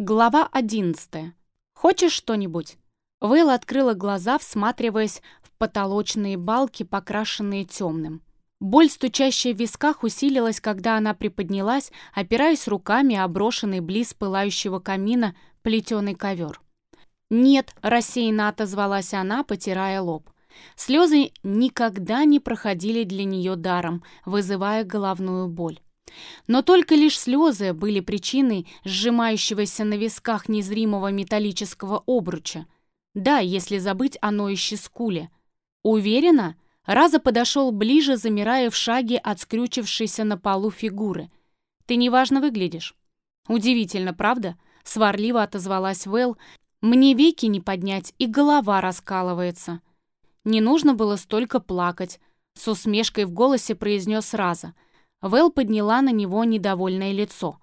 Глава 11. «Хочешь что-нибудь?» Вейл открыла глаза, всматриваясь в потолочные балки, покрашенные темным. Боль, стучащая в висках, усилилась, когда она приподнялась, опираясь руками о брошенный близ пылающего камина плетеный ковер. «Нет», — рассеянно отозвалась она, потирая лоб. Слезы никогда не проходили для нее даром, вызывая головную боль. Но только лишь слезы были причиной сжимающегося на висках незримого металлического обруча. Да, если забыть о ноющей скуле. Уверена? Раза подошел ближе, замирая в шаге от скрючившейся на полу фигуры. «Ты неважно выглядишь». «Удивительно, правда?» — сварливо отозвалась Вэл. «Мне веки не поднять, и голова раскалывается». Не нужно было столько плакать, с усмешкой в голосе произнес Раза — Вэл подняла на него недовольное лицо.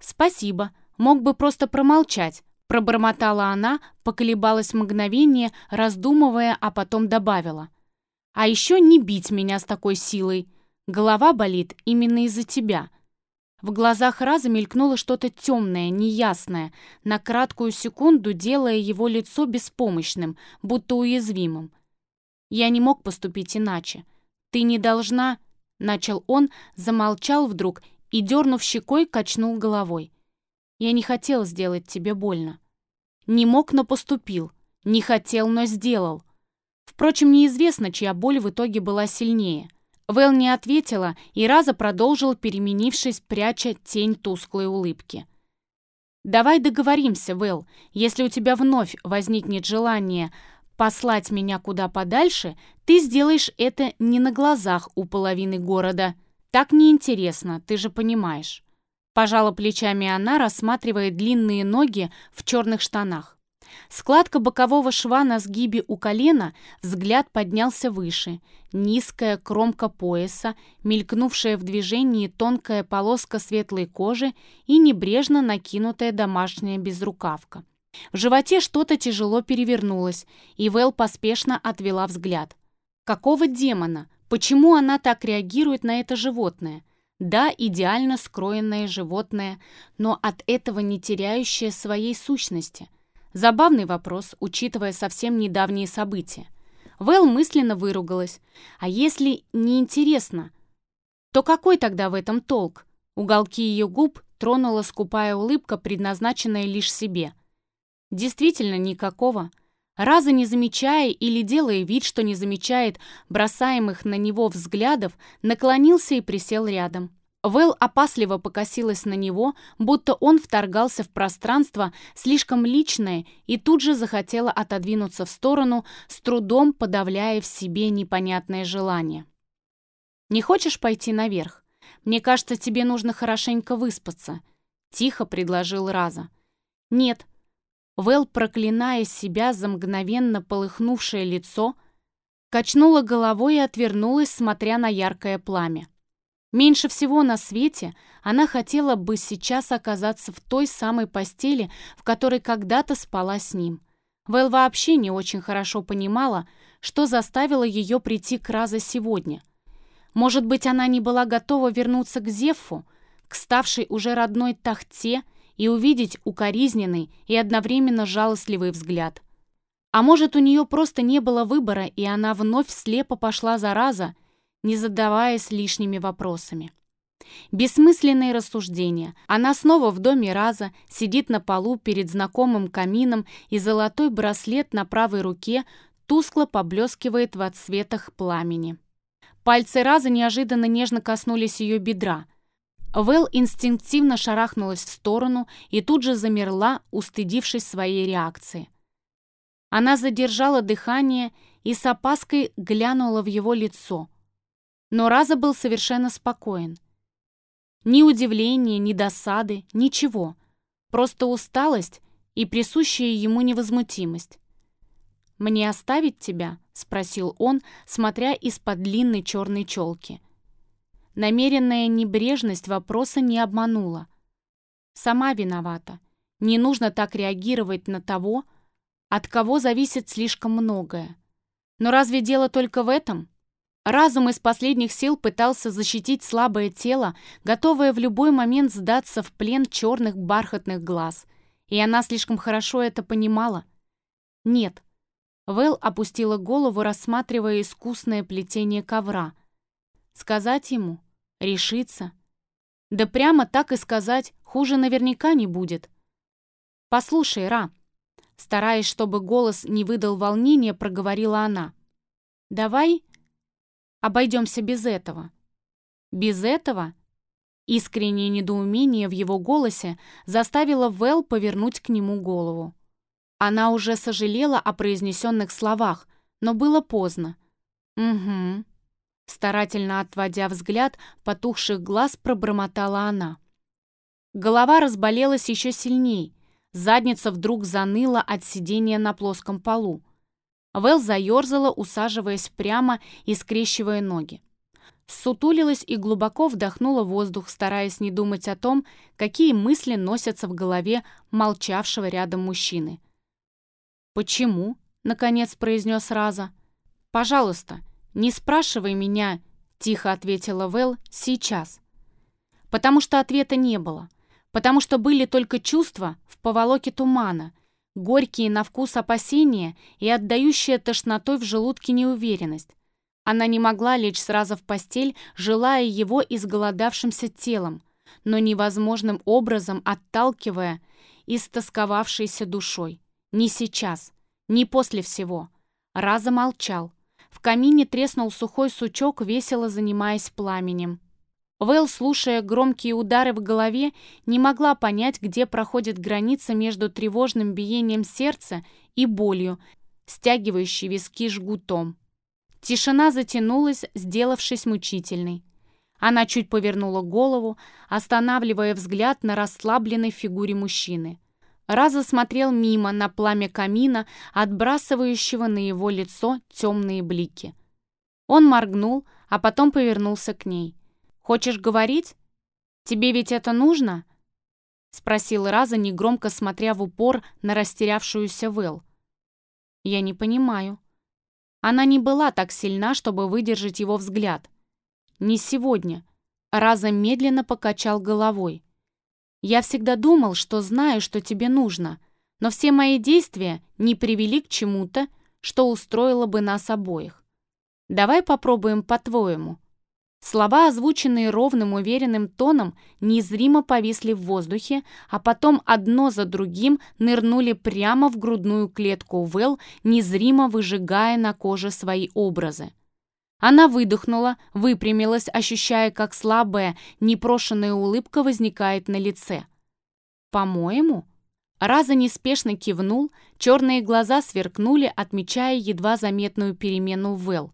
«Спасибо, мог бы просто промолчать», — пробормотала она, поколебалась мгновение, раздумывая, а потом добавила. «А еще не бить меня с такой силой. Голова болит именно из-за тебя». В глазах Раза мелькнуло что-то темное, неясное, на краткую секунду делая его лицо беспомощным, будто уязвимым. «Я не мог поступить иначе. Ты не должна...» Начал он, замолчал вдруг и, дернув щекой, качнул головой. «Я не хотел сделать тебе больно. Не мог, но поступил. Не хотел, но сделал. Впрочем, неизвестно, чья боль в итоге была сильнее. Вэл не ответила и раза продолжил, переменившись, пряча тень тусклой улыбки. «Давай договоримся, Вэл. Если у тебя вновь возникнет желание послать меня куда подальше, ты сделаешь это не на глазах у половины города. Так неинтересно, ты же понимаешь». Пожала плечами она, рассматривая длинные ноги в черных штанах. Складка бокового шва на сгибе у колена, взгляд поднялся выше. Низкая кромка пояса, мелькнувшая в движении тонкая полоска светлой кожи и небрежно накинутая домашняя безрукавка. В животе что-то тяжело перевернулось, и Вэл поспешно отвела взгляд. Какого демона? Почему она так реагирует на это животное? Да, идеально скроенное животное, но от этого не теряющее своей сущности. Забавный вопрос, учитывая совсем недавние события. Вэл мысленно выругалась. А если неинтересно, то какой тогда в этом толк? Уголки ее губ тронула скупая улыбка, предназначенная лишь себе – Действительно никакого. Раза не замечая или делая вид, что не замечает бросаемых на него взглядов, наклонился и присел рядом. Вэл опасливо покосилась на него, будто он вторгался в пространство слишком личное и тут же захотела отодвинуться в сторону, с трудом подавляя в себе непонятное желание. «Не хочешь пойти наверх? Мне кажется, тебе нужно хорошенько выспаться», — тихо предложил Раза. «Нет», Вэл, проклиная себя за мгновенно полыхнувшее лицо, качнула головой и отвернулась, смотря на яркое пламя. Меньше всего на свете она хотела бы сейчас оказаться в той самой постели, в которой когда-то спала с ним. Вэл вообще не очень хорошо понимала, что заставило ее прийти к Раза сегодня. Может быть, она не была готова вернуться к Зефу, к ставшей уже родной Тахте и увидеть укоризненный и одновременно жалостливый взгляд. А может, у нее просто не было выбора, и она вновь слепо пошла за раза, не задаваясь лишними вопросами. Бессмысленные рассуждения. Она снова в доме Раза, сидит на полу перед знакомым камином, и золотой браслет на правой руке тускло поблескивает в отсветах пламени. Пальцы Раза неожиданно нежно коснулись ее бедра – Вэл инстинктивно шарахнулась в сторону и тут же замерла, устыдившись своей реакции. Она задержала дыхание и с опаской глянула в его лицо. Но Раза был совершенно спокоен. Ни удивления, ни досады, ничего. Просто усталость и присущая ему невозмутимость. «Мне оставить тебя?» — спросил он, смотря из-под длинной черной челки. Намеренная небрежность вопроса не обманула. Сама виновата. Не нужно так реагировать на того, от кого зависит слишком многое. Но разве дело только в этом? Разум из последних сил пытался защитить слабое тело, готовое в любой момент сдаться в плен черных бархатных глаз. И она слишком хорошо это понимала. Нет. Вэл опустила голову, рассматривая искусное плетение ковра. Сказать ему? Решиться? Да прямо так и сказать, хуже наверняка не будет. «Послушай, Ра», стараясь, чтобы голос не выдал волнения, проговорила она. «Давай обойдемся без этого». «Без этого?» Искреннее недоумение в его голосе заставило Вэл повернуть к нему голову. Она уже сожалела о произнесенных словах, но было поздно. «Угу», Старательно отводя взгляд, потухших глаз пробормотала она. Голова разболелась еще сильней. Задница вдруг заныла от сидения на плоском полу. Вэл заерзала, усаживаясь прямо и скрещивая ноги. Сутулилась и глубоко вдохнула воздух, стараясь не думать о том, какие мысли носятся в голове молчавшего рядом мужчины. «Почему?» — наконец произнес Раза. «Пожалуйста, «Не спрашивай меня», — тихо ответила Вэл, — «сейчас». Потому что ответа не было. Потому что были только чувства в поволоке тумана, горькие на вкус опасения и отдающая тошнотой в желудке неуверенность. Она не могла лечь сразу в постель, желая его изголодавшимся телом, но невозможным образом отталкивая истосковавшейся душой. Не сейчас, не после всего. Раза молчал, в камине треснул сухой сучок, весело занимаясь пламенем. Вэл, слушая громкие удары в голове, не могла понять, где проходит граница между тревожным биением сердца и болью, стягивающей виски жгутом. Тишина затянулась, сделавшись мучительной. Она чуть повернула голову, останавливая взгляд на расслабленной фигуре мужчины. Раза смотрел мимо на пламя камина, отбрасывающего на его лицо темные блики. Он моргнул, а потом повернулся к ней. «Хочешь говорить? Тебе ведь это нужно?» Спросил Раза, негромко смотря в упор на растерявшуюся Вэл. «Я не понимаю». Она не была так сильна, чтобы выдержать его взгляд. «Не сегодня». Раза медленно покачал головой. Я всегда думал, что знаю, что тебе нужно, но все мои действия не привели к чему-то, что устроило бы нас обоих. Давай попробуем по-твоему». Слова, озвученные ровным уверенным тоном, незримо повисли в воздухе, а потом одно за другим нырнули прямо в грудную клетку Вэл, незримо выжигая на коже свои образы. Она выдохнула, выпрямилась, ощущая, как слабая, непрошенная улыбка возникает на лице. «По-моему?» Раза неспешно кивнул, черные глаза сверкнули, отмечая едва заметную перемену в Вэл.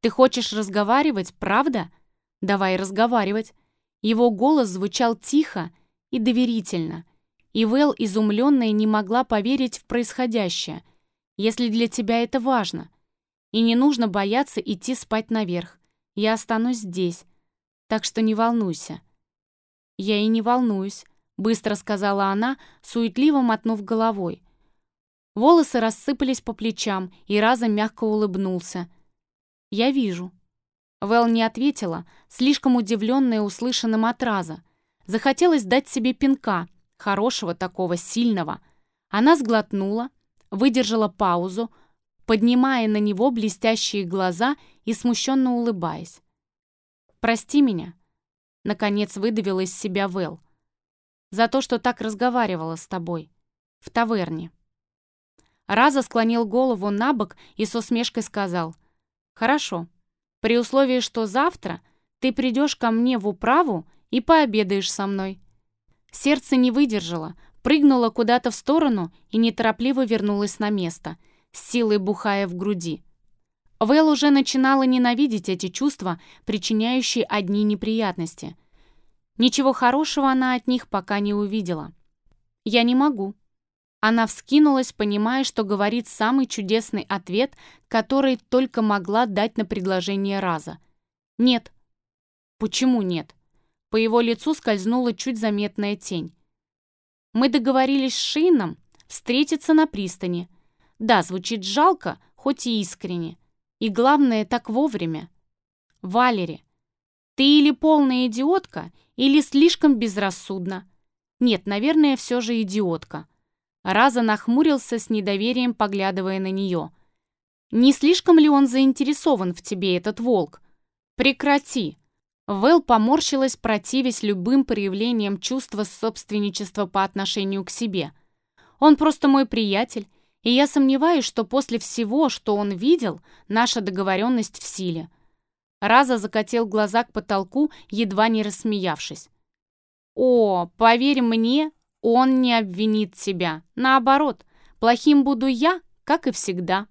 «Ты хочешь разговаривать, правда? Давай разговаривать». Его голос звучал тихо и доверительно, и Вэл, изумленная, не могла поверить в происходящее. «Если для тебя это важно, и не нужно бояться идти спать наверх. Я останусь здесь. Так что не волнуйся». «Я и не волнуюсь», — быстро сказала она, суетливо мотнув головой. Волосы рассыпались по плечам, и разом мягко улыбнулся. «Я вижу». Вэл не ответила, слишком удивленная услышанным от Раза. Захотелось дать себе пинка, хорошего такого, сильного. Она сглотнула, выдержала паузу, поднимая на него блестящие глаза и смущенно улыбаясь. «Прости меня», — наконец выдавила из себя Вэл, «за то, что так разговаривала с тобой. В таверне». Раза склонил голову на бок и с усмешкой сказал, «Хорошо, при условии, что завтра ты придешь ко мне в управу и пообедаешь со мной». Сердце не выдержало, прыгнуло куда-то в сторону и неторопливо вернулось на место — с силой бухая в груди. Вэл уже начинала ненавидеть эти чувства, причиняющие одни неприятности. Ничего хорошего она от них пока не увидела. «Я не могу». Она вскинулась, понимая, что говорит самый чудесный ответ, который только могла дать на предложение Раза. «Нет». «Почему нет?» По его лицу скользнула чуть заметная тень. «Мы договорились с Шейном встретиться на пристани. Да, звучит жалко, хоть и искренне. И главное, так вовремя. Валери, ты или полная идиотка, или слишком безрассудна. Нет, наверное, все же идиотка. Раза нахмурился с недоверием, поглядывая на нее. «Не слишком ли он заинтересован в тебе, этот волк? Прекрати!» Вэл поморщилась, противясь любым проявлениям чувства собственничества по отношению к себе. «Он просто мой приятель, и я сомневаюсь, что после всего, что он видел, наша договоренность в силе». Раза закатил глаза к потолку, едва не рассмеявшись. «О, поверь мне, он не обвинит тебя. Наоборот, плохим буду я, как и всегда».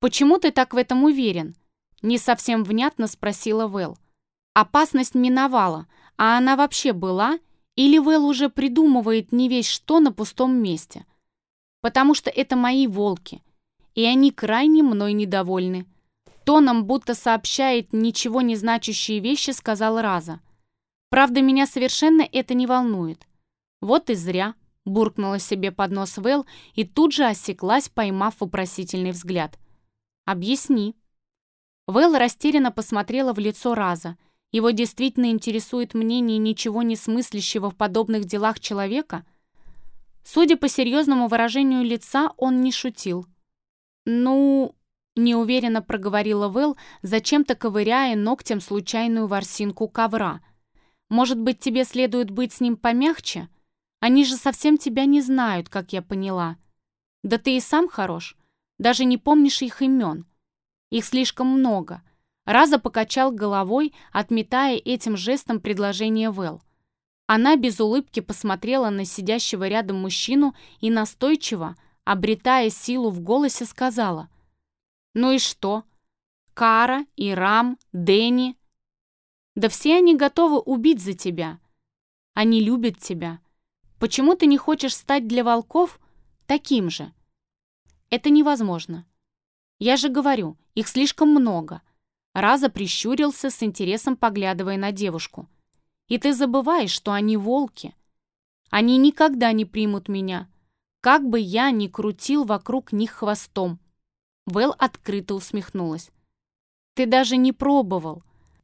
«Почему ты так в этом уверен?» Не совсем внятно спросила Вэл. Опасность миновала, а она вообще была? Или Вэл уже придумывает не весь что на пустом месте? Потому что это мои волки, и они крайне мной недовольны. Тоном, будто сообщает ничего не значащие вещи, сказал Раза. Правда, меня совершенно это не волнует. Вот и зря, буркнула себе под нос Вэл и тут же осеклась, поймав вопросительный взгляд. «Объясни». Вэл растерянно посмотрела в лицо Раза – его действительно интересует мнение ничего не смыслящего в подобных делах человека? Судя по серьезному выражению лица, он не шутил. «Ну...» — неуверенно проговорила Вэл, зачем-то ковыряя ногтем случайную ворсинку ковра. «Может быть, тебе следует быть с ним помягче? Они же совсем тебя не знают, как я поняла. Да ты и сам хорош, даже не помнишь их имен. Их слишком много». Раза покачал головой, отметая этим жестом предложение Вэл. Она без улыбки посмотрела на сидящего рядом мужчину и настойчиво, обретая силу в голосе, сказала. «Ну и что? Кара, Ирам, Дэнни. Да все они готовы убить за тебя. Они любят тебя. Почему ты не хочешь стать для волков таким же? Это невозможно. Я же говорю, их слишком много. Раза прищурился с интересом, поглядывая на девушку. «И ты забываешь, что они волки. Они никогда не примут меня, как бы я ни крутил вокруг них хвостом». Вэл открыто усмехнулась. «Ты даже не пробовал».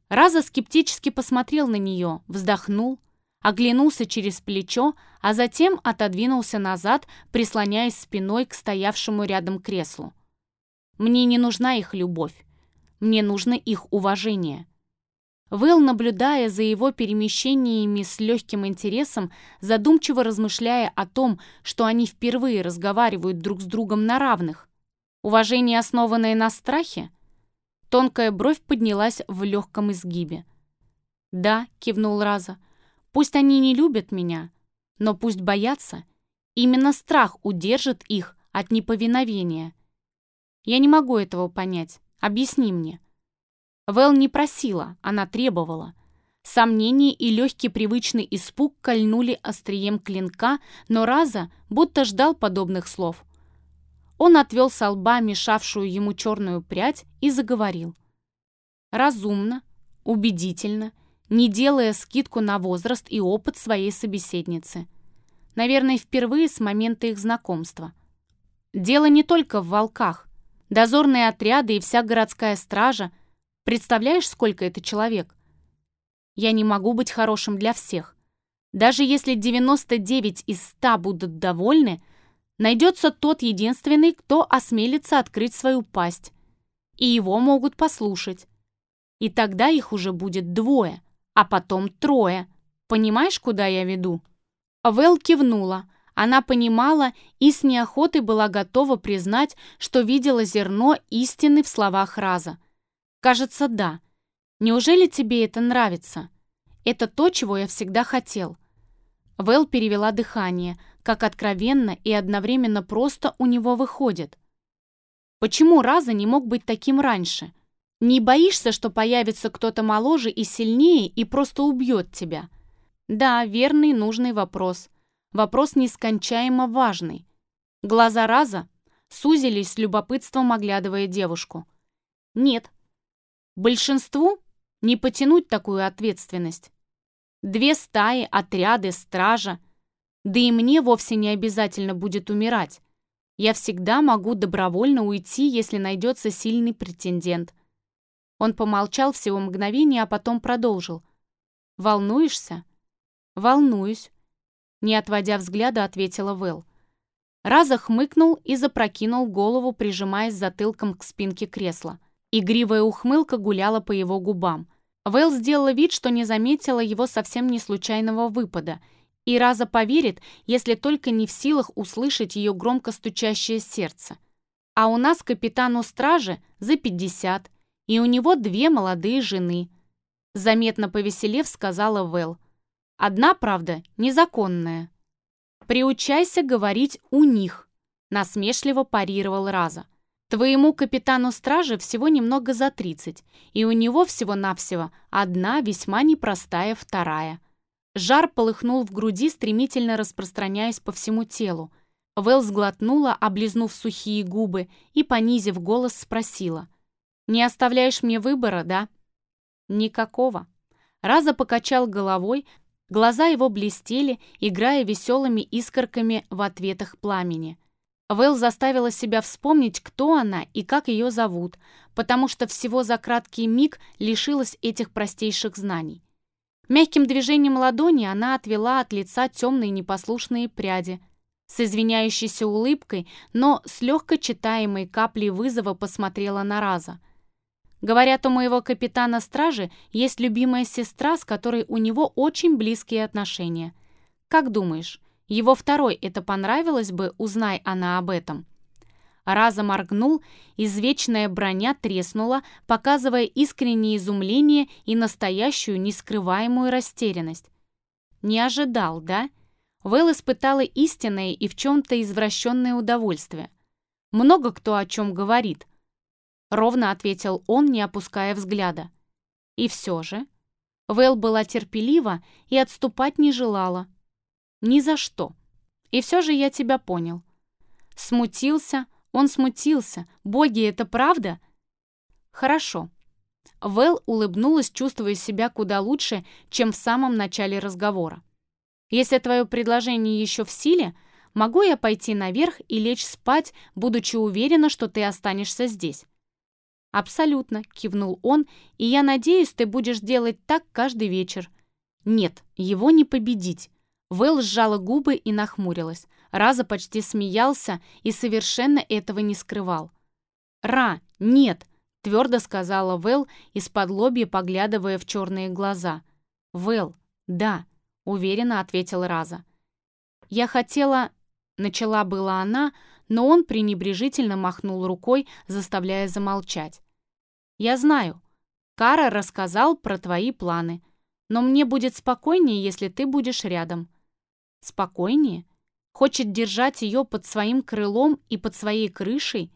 Раза скептически посмотрел на нее, вздохнул, оглянулся через плечо, а затем отодвинулся назад, прислоняясь спиной к стоявшему рядом креслу. «Мне не нужна их любовь. Мне нужно их уважение. Вэл, наблюдая за его перемещениями с легким интересом, задумчиво размышляя о том, что они впервые разговаривают друг с другом на равных. Уважение, основанное на страхе? Тонкая бровь поднялась в легком изгибе. «Да», — кивнул Раза, — «пусть они не любят меня, но пусть боятся. Именно страх удержит их от неповиновения. Я не могу этого понять. Объясни мне». Вэл не просила, она требовала. Сомнение и легкий привычный испуг кольнули острием клинка, но Раза будто ждал подобных слов. Он отвел со лба мешавшую ему черную прядь и заговорил. Разумно, убедительно, не делая скидку на возраст и опыт своей собеседницы. Наверное, впервые с момента их знакомства. Дело не только в волках. Дозорные отряды и вся городская стража. Представляешь, сколько это человек? Я не могу быть хорошим для всех. Даже если 99 из 100 будут довольны, найдется тот единственный, кто осмелится открыть свою пасть. И его могут послушать. И тогда их уже будет двое, а потом трое. Понимаешь, куда я веду?» Вэл кивнула, она понимала и с неохотой была готова признать, что видела зерно истины в словах Раза. «Кажется, да. Неужели тебе это нравится? Это то, чего я всегда хотел». Вэл перевела дыхание, как откровенно и одновременно просто у него выходит. «Почему Раза не мог быть таким раньше? Не боишься, что появится кто-то моложе и сильнее и просто убьет тебя?» «Да, верный, нужный вопрос». Вопрос нескончаемо важный. Глаза Раза сузились с любопытством, оглядывая девушку. Нет. Большинству не потянуть такую ответственность. Две стаи, отряды, стража. Да и мне вовсе не обязательно будет умирать. Я всегда могу добровольно уйти, если найдется сильный претендент. Он помолчал всего мгновение, а потом продолжил. «Волнуешься?» «Волнуюсь. Не отводя взгляда, ответила Вэл. Раза хмыкнул и запрокинул голову, прижимаясь затылком к спинке кресла. Игривая ухмылка гуляла по его губам. Вэл сделала вид, что не заметила его совсем не случайного выпада, и Раза поверит, если только не в силах услышать ее громко стучащее сердце. А у нас капитану стражи за пятьдесят, и у него две молодые жены. Заметно повеселев, сказала Вэл. Одна, правда, незаконная. «Приучайся говорить «у них», — насмешливо парировал Раза. «Твоему капитану стражи всего немного за тридцать, и у него всего-навсего одна весьма непростая вторая». Жар полыхнул в груди, стремительно распространяясь по всему телу. Вэл сглотнула, облизнув сухие губы, и, понизив голос, спросила. «Не оставляешь мне выбора, да?» «Никакого». Раза покачал головой, Глаза его блестели, играя веселыми искорками в ответах пламени. Вэл заставила себя вспомнить, кто она и как ее зовут, потому что всего за краткий миг лишилась этих простейших знаний. Мягким движением ладони она отвела от лица темные непослушные пряди. С извиняющейся улыбкой, но с легко читаемой каплей вызова посмотрела на Раза. Говорят, у моего капитана стражи есть любимая сестра, с которой у него очень близкие отношения. Как думаешь, его второй это понравилось бы, узнай она об этом?» Раза моргнул, извечная броня треснула, показывая искреннее изумление и настоящую нескрываемую растерянность. «Не ожидал, да?» Вэл испытала истинное и в чем-то извращенное удовольствие. Много кто о чем говорит – Ровно ответил он, не опуская взгляда. И все же... Вэл была терпелива и отступать не желала. Ни за что. И все же я тебя понял. Смутился, он смутился. Боги, это правда? Хорошо. Вэл улыбнулась, чувствуя себя куда лучше, чем в самом начале разговора. Если твое предложение еще в силе, могу я пойти наверх и лечь спать, будучи уверена, что ты останешься здесь. «Абсолютно», — кивнул он, «и я надеюсь, ты будешь делать так каждый вечер». «Нет, его не победить». Вэл сжала губы и нахмурилась. Раза почти смеялся и совершенно этого не скрывал. «Ра, нет», — твердо сказала Вэл, из-под лобья поглядывая в черные глаза. «Вэл, да», — уверенно ответил Раза. «Я хотела...» — начала была она, но он пренебрежительно махнул рукой, заставляя замолчать. «Я знаю. Кара рассказал про твои планы, но мне будет спокойнее, если ты будешь рядом». «Спокойнее? Хочет держать ее под своим крылом и под своей крышей?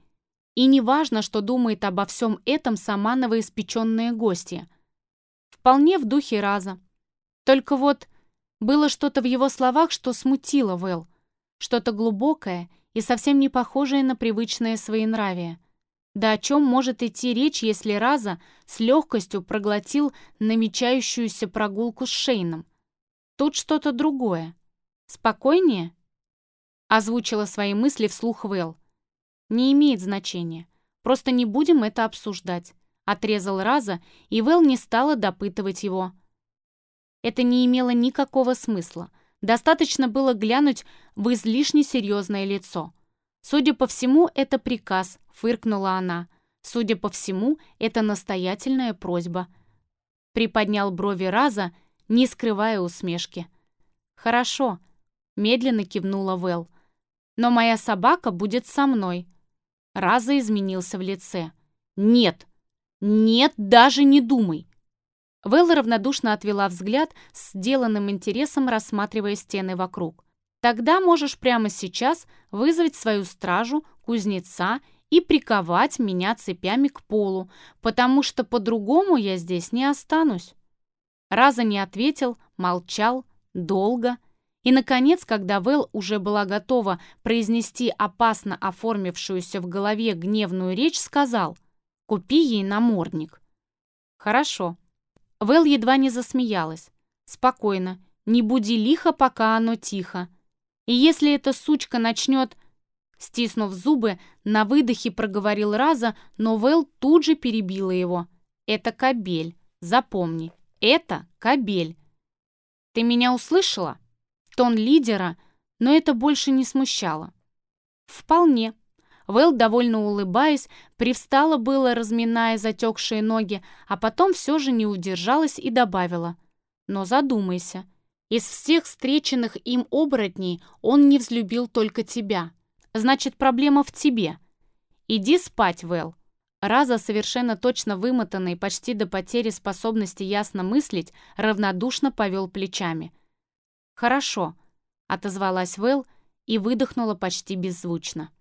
И неважно, что думает обо всем этом сама новоиспеченная гостья. Вполне в духе раза. Только вот было что-то в его словах, что смутило Вэл, что-то глубокое и совсем не похожее на привычное своенравие. Да о чем может идти речь, если Раза с легкостью проглотил намечающуюся прогулку с Шейном? Тут что-то другое. Спокойнее? Озвучила свои мысли вслух Вэл. Не имеет значения. Просто не будем это обсуждать. Отрезал Раза, и Вэл не стала допытывать его. Это не имело никакого смысла. Достаточно было глянуть в излишне серьезное лицо. «Судя по всему, это приказ», — фыркнула она. «Судя по всему, это настоятельная просьба». Приподнял брови Раза, не скрывая усмешки. «Хорошо», — медленно кивнула Вэл. «Но моя собака будет со мной». Раза изменился в лице. «Нет! Нет, даже не думай! Вэлла равнодушно отвела взгляд, сделанным интересом рассматривая стены вокруг. «Тогда можешь прямо сейчас вызвать свою стражу, кузнеца и приковать меня цепями к полу, потому что по-другому я здесь не останусь». Раза не ответил, молчал, долго. И, наконец, когда Вэл уже была готова произнести опасно оформившуюся в голове гневную речь, сказал «Купи ей намордник». «Хорошо», Вэл едва не засмеялась. «Спокойно. Не буди лихо, пока оно тихо. И если эта сучка начнет...» Стиснув зубы, на выдохе проговорил Раза, но Вэл тут же перебила его. «Это кабель. Запомни. Это кабель. Ты меня услышала?» Тон лидера, но это больше не смущало. «Вполне». Вэл, довольно улыбаясь, привстала было, разминая затекшие ноги, а потом все же не удержалась и добавила. «Но задумайся. Из всех встреченных им оборотней он не взлюбил только тебя. Значит, проблема в тебе. Иди спать, Вэл». Раза, совершенно точно вымотанный почти до потери способности ясно мыслить, равнодушно повел плечами. «Хорошо», — отозвалась Вэл и выдохнула почти беззвучно.